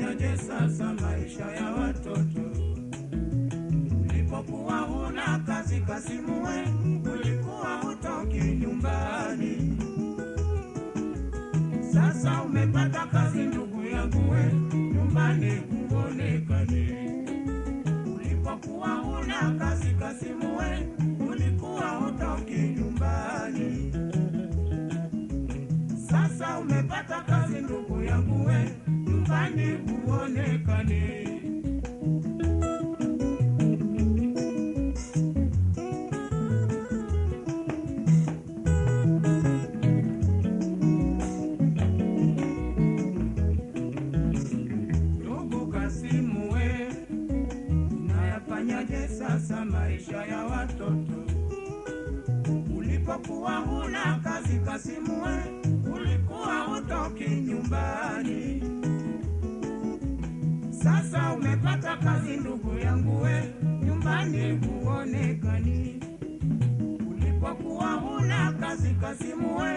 unayafanyaje sasa maisha ya watoto? Ulipokuwa huna kazi kasimue, ulikuwa nyumbani. Sasa umepata kazi ndugu yangu we, nyumbani huonekani. Ulipokuwa huna kazi kasimue, ulikuwa hutoki nyumbani. Sasa umepata kazi ndugu yangu we, nyumbani uonekane. Sasa maisha ya watoto? Ulipokuwa huna kazi Kasimu we, ulikuwa hutoki nyumbani. Sasa umepata kazi ndugu yangu we, nyumbani huonekani. Ulipokuwa huna kazi Kasimu we,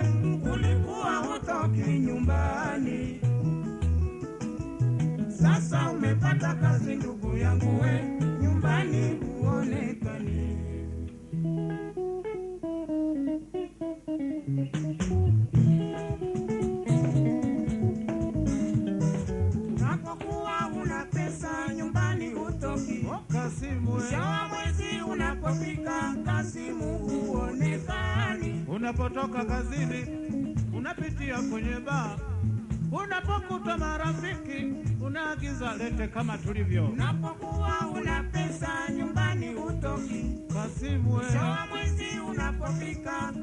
ulikuwa hutoki nyumbani. Sasa umepata kazi ndugu yangu we, nyumbani huonekani. Kasimu huonekani. unapotoka kazini unapitia kwenye baa, unapokuta marafiki unaagiza lete kama tulivyo. Unapokuwa una pesa nyumbani hutoki, Kasimu, mwisho wa mwezi unapofika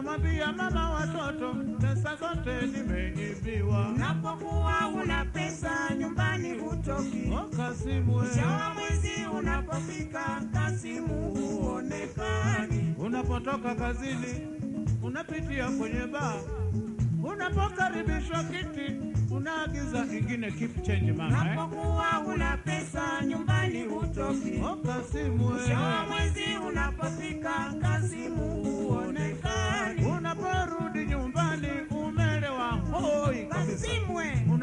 unamwambia mama watoto, pesa zote nimeibiwa. Unapokuwa una pesa nyumbani hutoki, Kasimu, mwisho mwezi unapofika Kasimu huonekani. unapotoka kazini unapitia kwenye baa, unapokaribishwa kiti unaagiza ingine keep change mama eh? Unapokuwa una pesa nyumbani hutoki, Kasimu, mwisho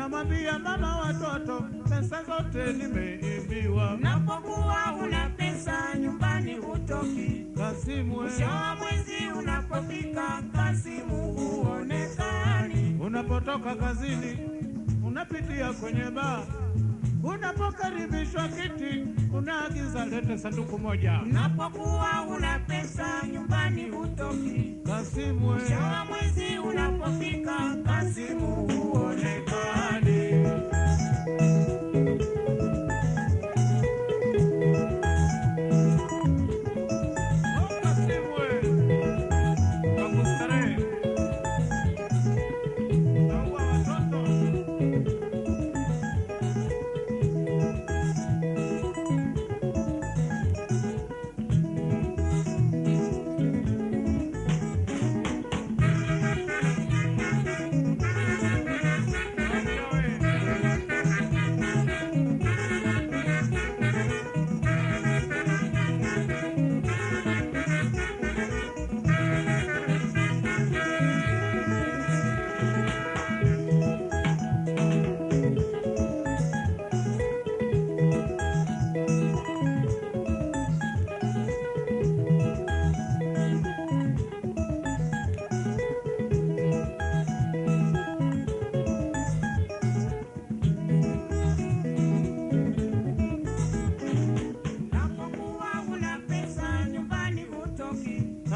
Kasimwe, unamwambia mama watoto, pesa zote nimeibiwa. Napokuwa una pesa nyumbani hutoki, Kasimu, mwisho wa mwezi unapofika Kasimu huonekani. unapotoka kazini unapitia kwenye baa, unapokaribishwa kiti unaagiza lete sanduku moja. Unapokuwa una pesa nyumbani hutoki, Kasimu, mwisho wa mwezi unapofika Kasimu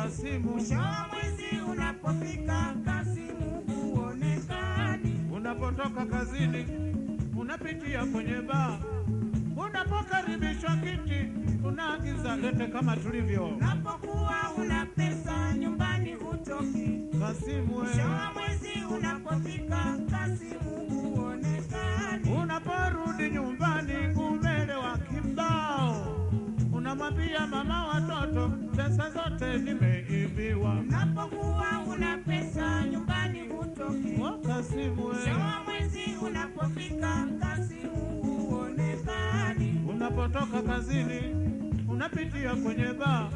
Kasimu, mwisho wa mwezi unapofika Kasimu huonekani. unapotoka kazini unapitia kwenye baa, unapokaribishwa kiti unaagiza lete kama tulivyo. Unapokuwa una pesa nyumbani hutoki, Kasimu, mwisho wa mwezi unapofika Kasimu huonekani. unaporudi nyumbani umelewa kibao, unamwambia mama watoto, pesa zote nimeibiwa. Kasimu, mwezi unapofika Kasimu huonekani. unapotoka kazini unapitia kwenye baa,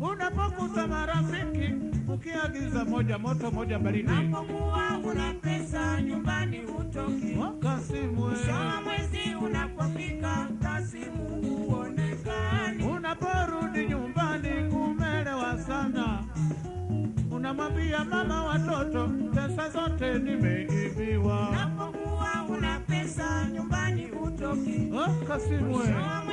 unapokuta marafiki ukiagiza moja moto moja baridi. Unapokuwa una pesa nyumbani hutoki. Oh, mwezi unapofika, huonekani. unaporudi nyumbani kumelewa sana, unamwambia mama watoto, pesa zote nimeibiwa. Nyumbani hutoki.